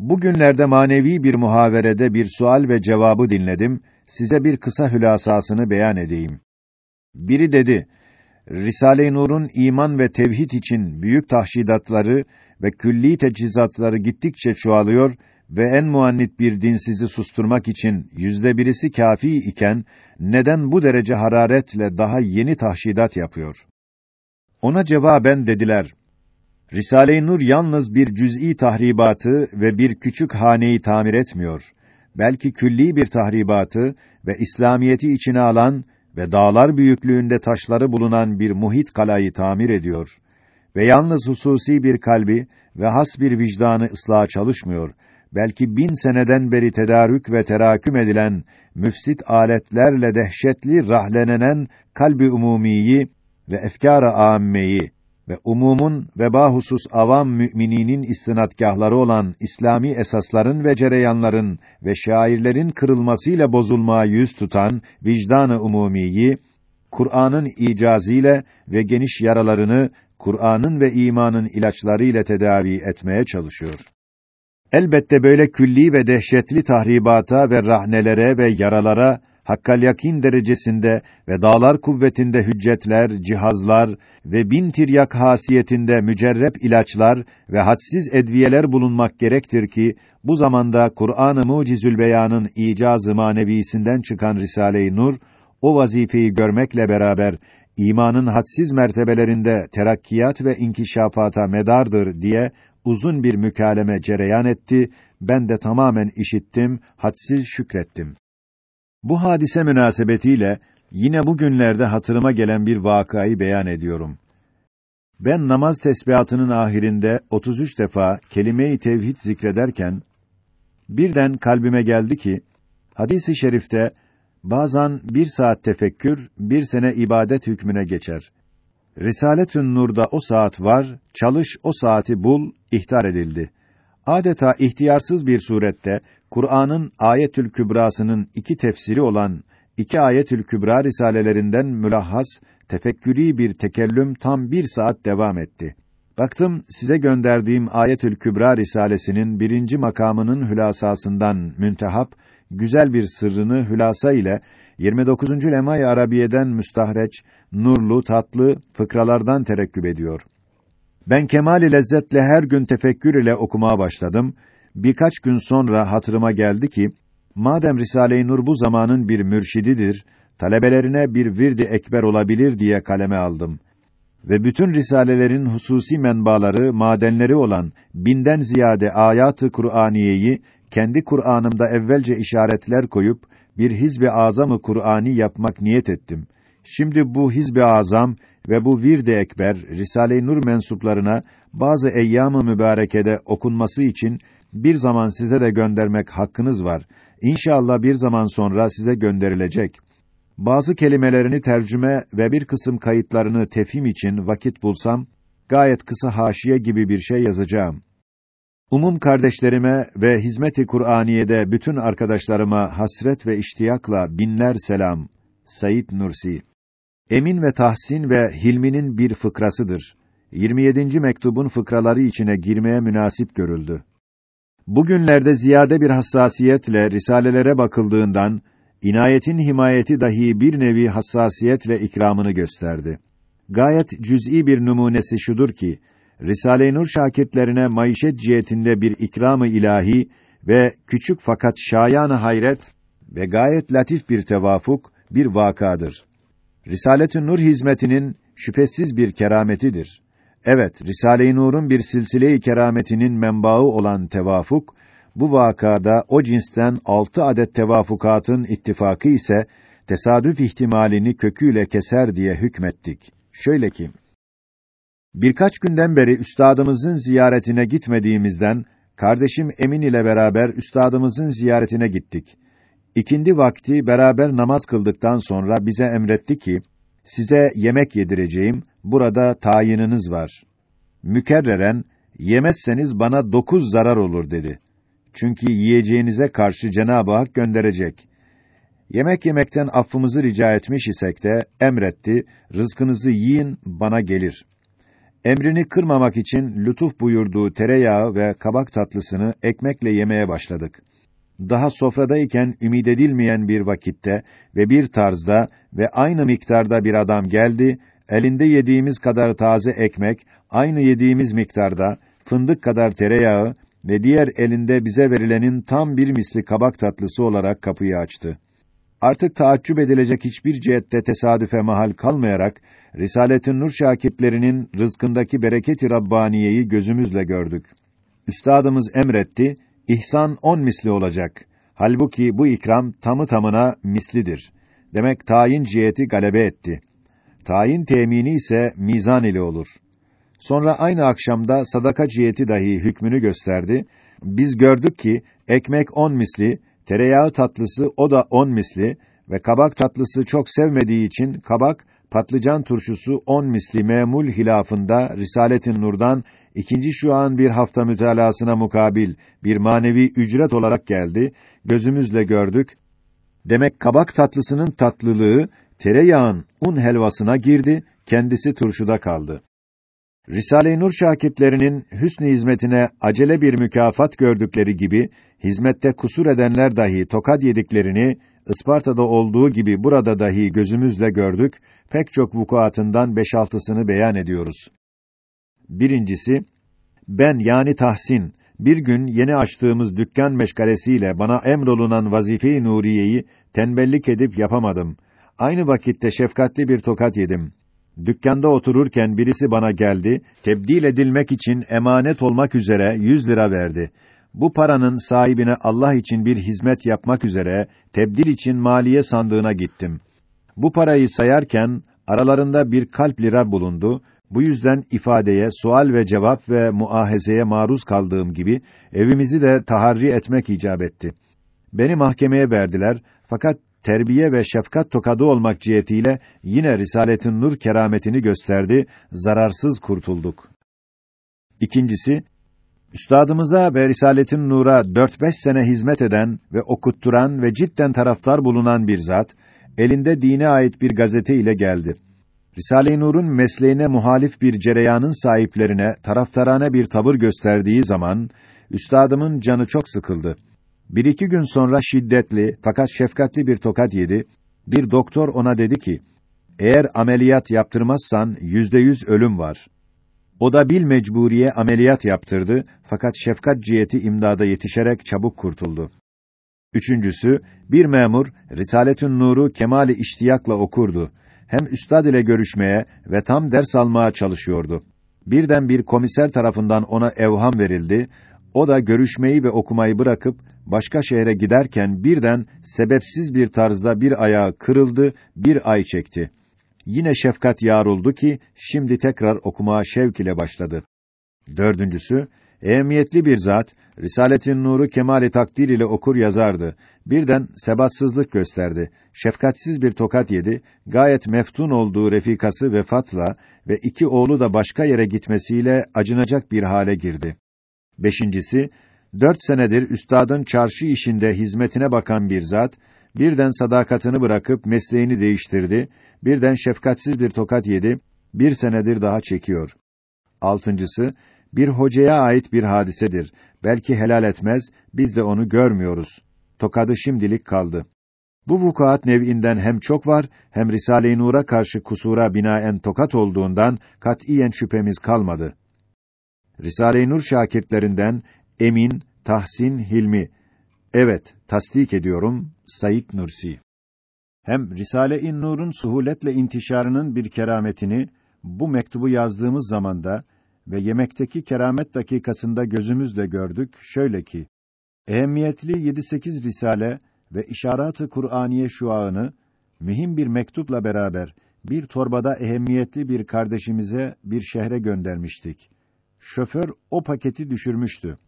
Bugünlerde manevi bir muhaverede bir sual ve cevabı dinledim. Size bir kısa hülasasını beyan edeyim. Biri dedi: Risale-i Nur'un iman ve tevhid için büyük tahşidatları ve külli teçhizatları gittikçe çoğalıyor ve en muannit bir dinsizi susturmak için yüzde birisi kafi iken neden bu derece hararetle daha yeni tahşidat yapıyor? Ona cevaben dediler: Risale-i Nur yalnız bir cüz'i tahribatı ve bir küçük haneyi tamir etmiyor. Belki külli bir tahribatı ve İslamiyeti içine alan ve dağlar büyüklüğünde taşları bulunan bir muhit kalayı tamir ediyor. Ve yalnız hususi bir kalbi ve has bir vicdanı ıslah çalışmıyor. Belki bin seneden beri tedarük ve teraküm edilen müfsit aletlerle dehşetli rahlenenen kalbi umumiyi ve efkâr-ı âmmeyi ve umumun ve bahusus avam mümininin istinadgahları olan İslami esasların ve cereyanların ve şairlerin kırılmasıyla bozulmaya yüz tutan vicdan-ı umumiyi Kur'an'ın icazıyla ve geniş yaralarını Kur'an'ın ve imanın ilaçları ile tedavi etmeye çalışıyor. Elbette böyle külli ve dehşetli tahribata ve rahnelere ve yaralara hakkal yakin derecesinde ve dağlar kuvvetinde hüccetler, cihazlar ve bin tiryak hasiyetinde mücerrep ilaçlar ve hadsiz edviyeler bulunmak gerektir ki bu zamanda Kur'an-ı Mucizül Beyan'ın icazı manevisinden çıkan Risale-i Nur o vazifeyi görmekle beraber imanın hadsiz mertebelerinde terakkiyat ve inkişafata medardır diye uzun bir mükaleme cereyan etti. Ben de tamamen işittim, hadsiz şükrettim. Bu hadise münasebetiyle yine bugünlerde hatırıma gelen bir vakayı beyan ediyorum. Ben namaz tesbihatının ahirinde 33 defa kelime-i tevhid zikrederken birden kalbime geldi ki hadisi şerifte bazen bir saat tefekkür bir sene ibadet hükmüne geçer. Risaletün Nur'da o saat var, çalış o saati bul, ihtar edildi. Adeta ihtiyarsız bir surette Kur'an'ın Ayetül Kübrası'nın iki tefsiri olan iki Ayetül Kübra risalelerinden mülahhas, tefekkürî bir tekellüm tam bir saat devam etti. Baktım size gönderdiğim Ayetül Kübra risalesinin birinci makamının hülasasından müntehap güzel bir sırrını hülasa ile 29. Lemay Arabiye'den müstahreç, nurlu, tatlı fıkralardan terekküp ediyor. Ben kemali lezzetle her gün tefekkür ile okumaya başladım. Birkaç gün sonra hatırıma geldi ki, madem Risale-i Nur bu zamanın bir mürşididir, talebelerine bir virdi ekber olabilir diye kaleme aldım. Ve bütün risalelerin hususi menbaları, madenleri olan binden ziyade ayatı Kur'aniyeyi kendi Kur'an'ımda evvelce işaretler koyup bir hizb-i azamı Kur'ani yapmak niyet ettim. Şimdi bu hizb-i azam ve bu virde ekber Risale-i Nur mensuplarına bazı eyyam-ı mübarekede okunması için bir zaman size de göndermek hakkınız var. İnşallah bir zaman sonra size gönderilecek. Bazı kelimelerini tercüme ve bir kısım kayıtlarını tefhim için vakit bulsam gayet kısa haşiye gibi bir şey yazacağım. Umum kardeşlerime ve hizmeti Kur'aniye'de bütün arkadaşlarıma hasret ve iştiyakla binler selam. Sayit Nursi Emin ve Tahsin ve Hilmi'nin bir fıkrasıdır. 27. mektubun fıkraları içine girmeye münasip görüldü. Bugünlerde ziyade bir hassasiyetle risalelere bakıldığından inayetin himayeti dahi bir nevi hassasiyetle ikramını gösterdi. Gayet cüz'i bir numunesi şudur ki Risale-i Nur şakirtlerine maişet cihetinde bir ikramı ilahi ve küçük fakat şayan hayret ve gayet latif bir tevafuk bir vakadır. Risaletün Nur hizmetinin şüphesiz bir kerametidir. Evet, Risale-i Nur'un bir silsile-i kerametinin menbaı olan tevafuk, bu vakada o cinsten altı adet tevafukatın ittifakı ise tesadüf ihtimalini köküyle keser diye hükmettik. Şöyle ki, birkaç günden beri üstadımızın ziyaretine gitmediğimizden, kardeşim Emin ile beraber üstadımızın ziyaretine gittik. İkindi vakti beraber namaz kıldıktan sonra bize emretti ki, size yemek yedireceğim, burada tayininiz var. Mükerreren, yemezseniz bana dokuz zarar olur dedi. Çünkü yiyeceğinize karşı Cenab-ı Hak gönderecek. Yemek yemekten affımızı rica etmiş isek de emretti, rızkınızı yiyin, bana gelir. Emrini kırmamak için lütuf buyurduğu tereyağı ve kabak tatlısını ekmekle yemeye başladık. Daha sofradayken ümid edilmeyen bir vakitte ve bir tarzda ve aynı miktarda bir adam geldi, elinde yediğimiz kadar taze ekmek, aynı yediğimiz miktarda, fındık kadar tereyağı ve diğer elinde bize verilenin tam bir misli kabak tatlısı olarak kapıyı açtı. Artık taaccüp edilecek hiçbir cihette tesadüfe mahal kalmayarak Risaletin Nur şakirtlerinin rızkındaki bereket-i rabbaniyeyi gözümüzle gördük. Üstadımız emretti, ihsan on misli olacak. Halbuki bu ikram tamı tamına mislidir. Demek tayin ciheti galebe etti. Tayin temini ise mizan ile olur. Sonra aynı akşamda sadaka ciheti dahi hükmünü gösterdi. Biz gördük ki ekmek on misli, tereyağı tatlısı o da on misli ve kabak tatlısı çok sevmediği için kabak patlıcan turşusu on misli memul hilafında Risaletin Nur'dan ikinci şu an bir hafta mütalasına mukabil bir manevi ücret olarak geldi. Gözümüzle gördük. Demek kabak tatlısının tatlılığı tereyağın un helvasına girdi, kendisi turşuda kaldı. Risale-i Nur şakirtlerinin hüsnü hizmetine acele bir mükafat gördükleri gibi hizmette kusur edenler dahi tokat yediklerini Isparta'da olduğu gibi burada dahi gözümüzle gördük. Pek çok vukuatından beş altısını beyan ediyoruz. Birincisi, ben yani Tahsin, bir gün yeni açtığımız dükkan meşgalesiyle bana emrolunan vazife-i nuriyeyi tembellik edip yapamadım. Aynı vakitte şefkatli bir tokat yedim. Dükkanda otururken birisi bana geldi, tebdil edilmek için emanet olmak üzere yüz lira verdi. Bu paranın sahibine Allah için bir hizmet yapmak üzere tebdil için maliye sandığına gittim. Bu parayı sayarken aralarında bir kalp lira bulundu. Bu yüzden ifadeye, sual ve cevap ve muahezeye maruz kaldığım gibi evimizi de taharri etmek icap etti. Beni mahkemeye verdiler fakat terbiye ve şefkat tokadı olmak cihetiyle yine Risaletin Nur kerametini gösterdi, zararsız kurtulduk. İkincisi, Üstadımıza ve Risaletin Nur'a dört beş sene hizmet eden ve okutturan ve cidden taraftar bulunan bir zat, elinde dine ait bir gazete ile geldi. Risale-i Nur'un mesleğine muhalif bir cereyanın sahiplerine taraftarane bir tavır gösterdiği zaman, üstadımın canı çok sıkıldı. Bir iki gün sonra şiddetli fakat şefkatli bir tokat yedi. Bir doktor ona dedi ki, eğer ameliyat yaptırmazsan yüzde yüz ölüm var. O da bil mecburiye ameliyat yaptırdı fakat şefkat ciheti imdada yetişerek çabuk kurtuldu. Üçüncüsü, bir memur Risaletün Nur'u kemali iştiyakla okurdu. Hem üstad ile görüşmeye ve tam ders almaya çalışıyordu. Birden bir komiser tarafından ona evham verildi. O da görüşmeyi ve okumayı bırakıp başka şehre giderken birden sebepsiz bir tarzda bir ayağı kırıldı, bir ay çekti. Yine şefkat yar oldu ki şimdi tekrar okumaya şevk ile başladı. Dördüncüsü, ehemmiyetli bir zat, Risaletin Nur'u kemali takdir ile okur yazardı. Birden sebatsızlık gösterdi. Şefkatsiz bir tokat yedi. Gayet meftun olduğu refikası vefatla ve iki oğlu da başka yere gitmesiyle acınacak bir hale girdi. Beşincisi, dört senedir üstadın çarşı işinde hizmetine bakan bir zat, birden sadakatini bırakıp mesleğini değiştirdi, birden şefkatsiz bir tokat yedi, bir senedir daha çekiyor. Altıncısı, bir hocaya ait bir hadisedir. Belki helal etmez, biz de onu görmüyoruz. Tokadı şimdilik kaldı. Bu vukuat nev'inden hem çok var, hem Risale-i Nur'a karşı kusura binaen tokat olduğundan katiyen şüphemiz kalmadı. Risale-i Nur şakirtlerinden Emin, Tahsin, Hilmi. Evet, tasdik ediyorum. Said Nursi. Hem Risale-i Nur'un suhuletle intişarının bir kerametini bu mektubu yazdığımız zamanda ve yemekteki keramet dakikasında gözümüzle gördük. Şöyle ki, ehemmiyetli 7-8 risale ve işarat-ı Kur'aniye şuağını mühim bir mektupla beraber bir torbada ehemmiyetli bir kardeşimize bir şehre göndermiştik. Şoför o paketi düşürmüştü.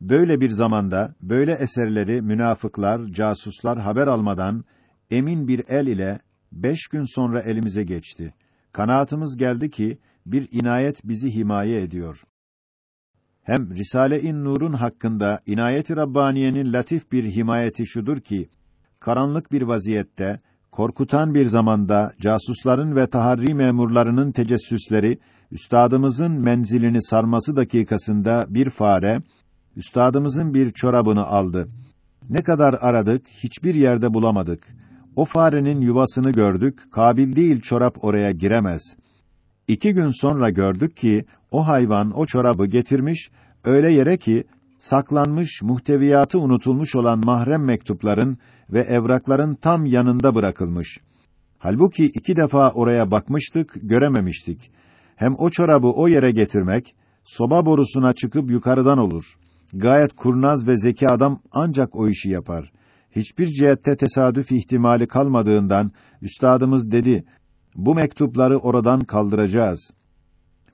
Böyle bir zamanda böyle eserleri münafıklar, casuslar haber almadan emin bir el ile beş gün sonra elimize geçti. Kanaatımız geldi ki bir inayet bizi himaye ediyor. Hem Risale-i Nur'un hakkında inayet-i Rabbaniye'nin latif bir himayeti şudur ki karanlık bir vaziyette korkutan bir zamanda casusların ve taharri memurlarının tecessüsleri üstadımızın menzilini sarması dakikasında bir fare üstadımızın bir çorabını aldı. Ne kadar aradık hiçbir yerde bulamadık. O farenin yuvasını gördük, kabil değil çorap oraya giremez. İki gün sonra gördük ki o hayvan o çorabı getirmiş öyle yere ki saklanmış, muhteviyatı unutulmuş olan mahrem mektupların ve evrakların tam yanında bırakılmış. Halbuki iki defa oraya bakmıştık, görememiştik. Hem o çorabı o yere getirmek, soba borusuna çıkıp yukarıdan olur. Gayet kurnaz ve zeki adam ancak o işi yapar. Hiçbir cihette tesadüf ihtimali kalmadığından, üstadımız dedi, bu mektupları oradan kaldıracağız.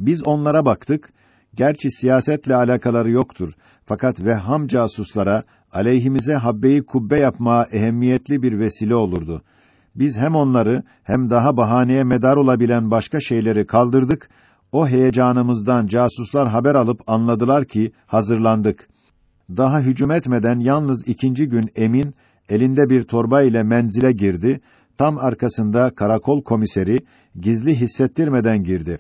Biz onlara baktık, gerçi siyasetle alakaları yoktur. Fakat vehham casuslara aleyhimize habbeyi kubbe yapmaya ehemmiyetli bir vesile olurdu. Biz hem onları hem daha bahaneye medar olabilen başka şeyleri kaldırdık. O heyecanımızdan casuslar haber alıp anladılar ki hazırlandık. Daha hücum etmeden yalnız ikinci gün Emin elinde bir torba ile menzile girdi. Tam arkasında karakol komiseri gizli hissettirmeden girdi.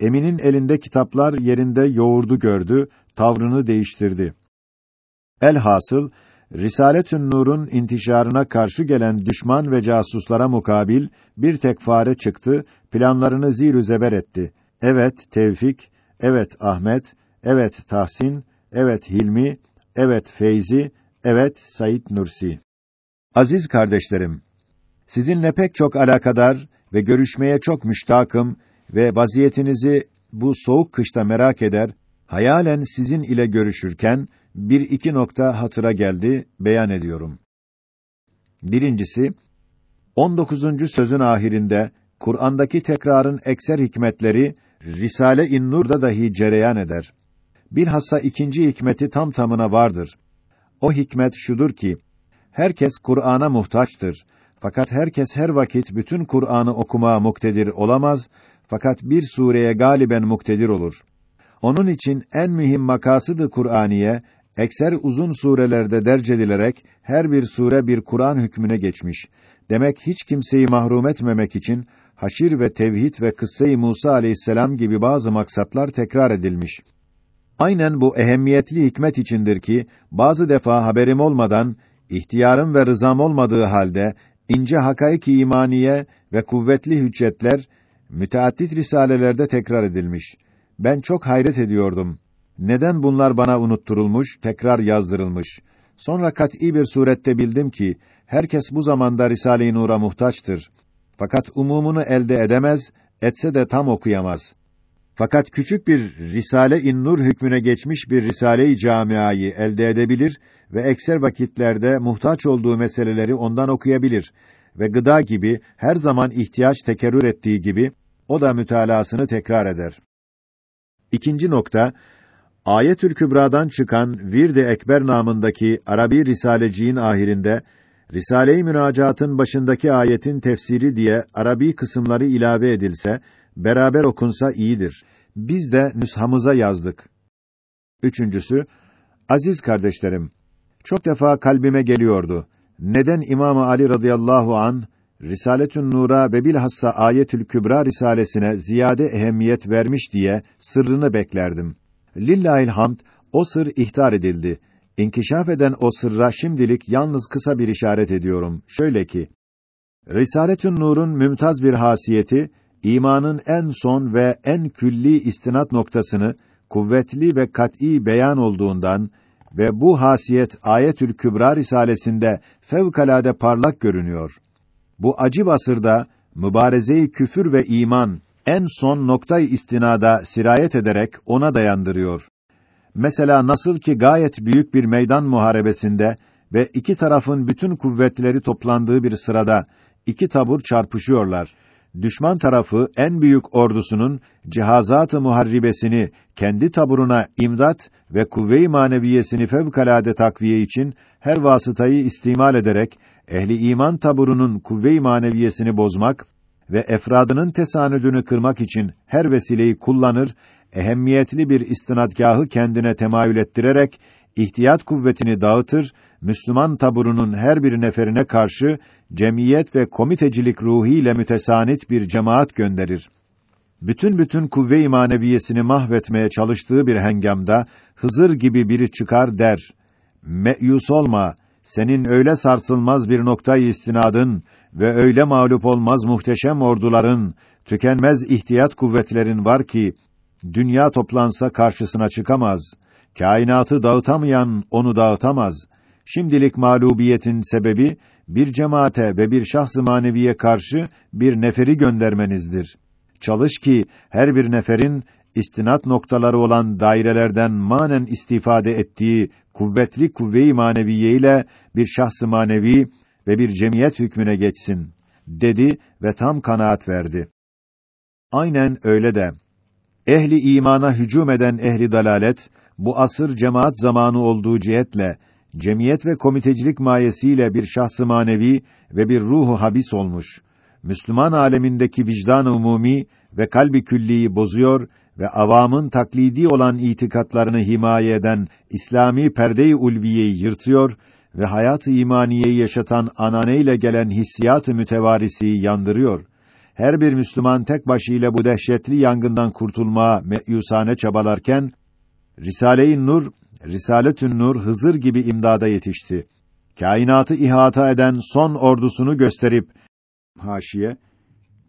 Emin'in elinde kitaplar yerinde yoğurdu gördü, tavrını değiştirdi. Elhasıl Risaletün Nur'un intişarına karşı gelen düşman ve casuslara mukabil bir tek fare çıktı, planlarını zir zeber etti. Evet Tevfik, evet Ahmet, evet Tahsin, evet Hilmi, evet Feyzi, evet Said Nursi. Aziz kardeşlerim, sizinle pek çok alakadar ve görüşmeye çok müştakım ve vaziyetinizi bu soğuk kışta merak eder, hayalen sizin ile görüşürken bir iki nokta hatıra geldi, beyan ediyorum. Birincisi, 19. sözün ahirinde Kur'an'daki tekrarın ekser hikmetleri Risale-i Nur'da dahi cereyan eder. Bilhassa ikinci hikmeti tam tamına vardır. O hikmet şudur ki herkes Kur'an'a muhtaçtır. Fakat herkes her vakit bütün Kur'an'ı okumaya muktedir olamaz fakat bir sureye galiben muktedir olur. Onun için en mühim makasıdı Kur'aniye ekser uzun surelerde derc edilerek her bir sure bir Kur'an hükmüne geçmiş. Demek hiç kimseyi mahrum etmemek için haşir ve tevhid ve kısse-i Musa aleyhisselam gibi bazı maksatlar tekrar edilmiş. Aynen bu ehemmiyetli hikmet içindir ki bazı defa haberim olmadan ihtiyarım ve rızam olmadığı halde ince hakaik-i imaniye ve kuvvetli hüccetler müteaddit risalelerde tekrar edilmiş. Ben çok hayret ediyordum. Neden bunlar bana unutturulmuş, tekrar yazdırılmış? Sonra kat'î bir surette bildim ki herkes bu zamanda Risale-i Nur'a muhtaçtır. Fakat umumunu elde edemez, etse de tam okuyamaz. Fakat küçük bir Risale-i Nur hükmüne geçmiş bir Risale-i Camiayı elde edebilir ve ekser vakitlerde muhtaç olduğu meseleleri ondan okuyabilir ve gıda gibi her zaman ihtiyaç tekerrür ettiği gibi o da mütalasını tekrar eder. İkinci nokta Ayetül Kübra'dan çıkan Virde Ekber namındaki Arabi Risaleciğin ahirinde Risale-i Münacat'ın başındaki ayetin tefsiri diye Arabi kısımları ilave edilse, beraber okunsa iyidir. Biz de nüshamıza yazdık. Üçüncüsü, aziz kardeşlerim, çok defa kalbime geliyordu. Neden İmam Ali radıyallahu an Risaletün Nur'a ve bilhassa Ayetül Kübra risalesine ziyade ehemmiyet vermiş diye sırrını beklerdim. Lillahil hamd o sır ihtar edildi. İnkişaf eden o sırra şimdilik yalnız kısa bir işaret ediyorum. Şöyle ki Risaletün Nur'un mümtaz bir hasiyeti imanın en son ve en külli istinat noktasını kuvvetli ve kat'î beyan olduğundan ve bu hasiyet Ayetül Kübra risalesinde fevkalade parlak görünüyor. Bu acı asırda mübareze-i küfür ve iman en son noktayı istinada sirayet ederek ona dayandırıyor. Mesela nasıl ki gayet büyük bir meydan muharebesinde ve iki tarafın bütün kuvvetleri toplandığı bir sırada iki tabur çarpışıyorlar. Düşman tarafı en büyük ordusunun cihazat-ı muharribesini kendi taburuna imdat ve kuvve-i maneviyesini fevkalade takviye için her vasıtayı istimal ederek ehli iman taburunun kuvve-i maneviyesini bozmak ve efradının tesanüdünü kırmak için her vesileyi kullanır, ehemmiyetli bir istinadgahı kendine temayül ettirerek ihtiyat kuvvetini dağıtır, Müslüman taburunun her bir neferine karşı cemiyet ve komitecilik ruhiyle mütesanit bir cemaat gönderir. bütün bütün kuvve-i mahvetmeye çalıştığı bir hengamda Hızır gibi biri çıkar der: "Meyus olma. Senin öyle sarsılmaz bir noktayı istinadın ve öyle mağlup olmaz muhteşem orduların, tükenmez ihtiyat kuvvetlerin var ki dünya toplansa karşısına çıkamaz. Kainatı dağıtamayan onu dağıtamaz. Şimdilik mağlubiyetin sebebi bir cemaate ve bir şahs-ı maneviye karşı bir neferi göndermenizdir. Çalış ki her bir neferin istinat noktaları olan dairelerden manen istifade ettiği kuvvetli kuvve-i maneviye ile bir şahs-ı manevi ve bir cemiyet hükmüne geçsin dedi ve tam kanaat verdi. Aynen öyle de ehli imana hücum eden ehli dalalet bu asır cemaat zamanı olduğu cihetle cemiyet ve komitecilik mayesiyle bir şahs-ı manevi ve bir ruhu habis olmuş. Müslüman alemindeki vicdan umumi ve kalbi külliyi bozuyor ve avamın taklidi olan itikatlarını himaye eden İslami perde-i ulviyeyi yırtıyor ve hayat-ı imaniyeyi yaşatan ananeyle gelen hissiyat-ı mütevarisiyi yandırıyor. Her bir Müslüman tek başıyla bu dehşetli yangından kurtulmaya meyusane çabalarken Risale-i Nur, Risaletün Nur Hızır gibi imdada yetişti. Kainatı ihata eden son ordusunu gösterip haşiye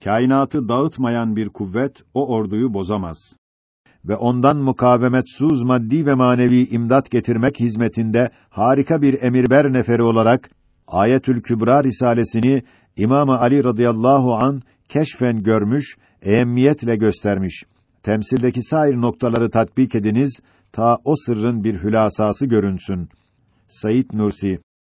kainatı dağıtmayan bir kuvvet o orduyu bozamaz ve ondan mukavemetsuz maddi ve manevi imdat getirmek hizmetinde harika bir emirber neferi olarak Ayetül Kübra risalesini İmam Ali radıyallahu an keşfen görmüş, ehemmiyetle göstermiş. Temsildeki sair noktaları tatbik ediniz ta o sırrın bir hülasası görünsün. Sayit Nursi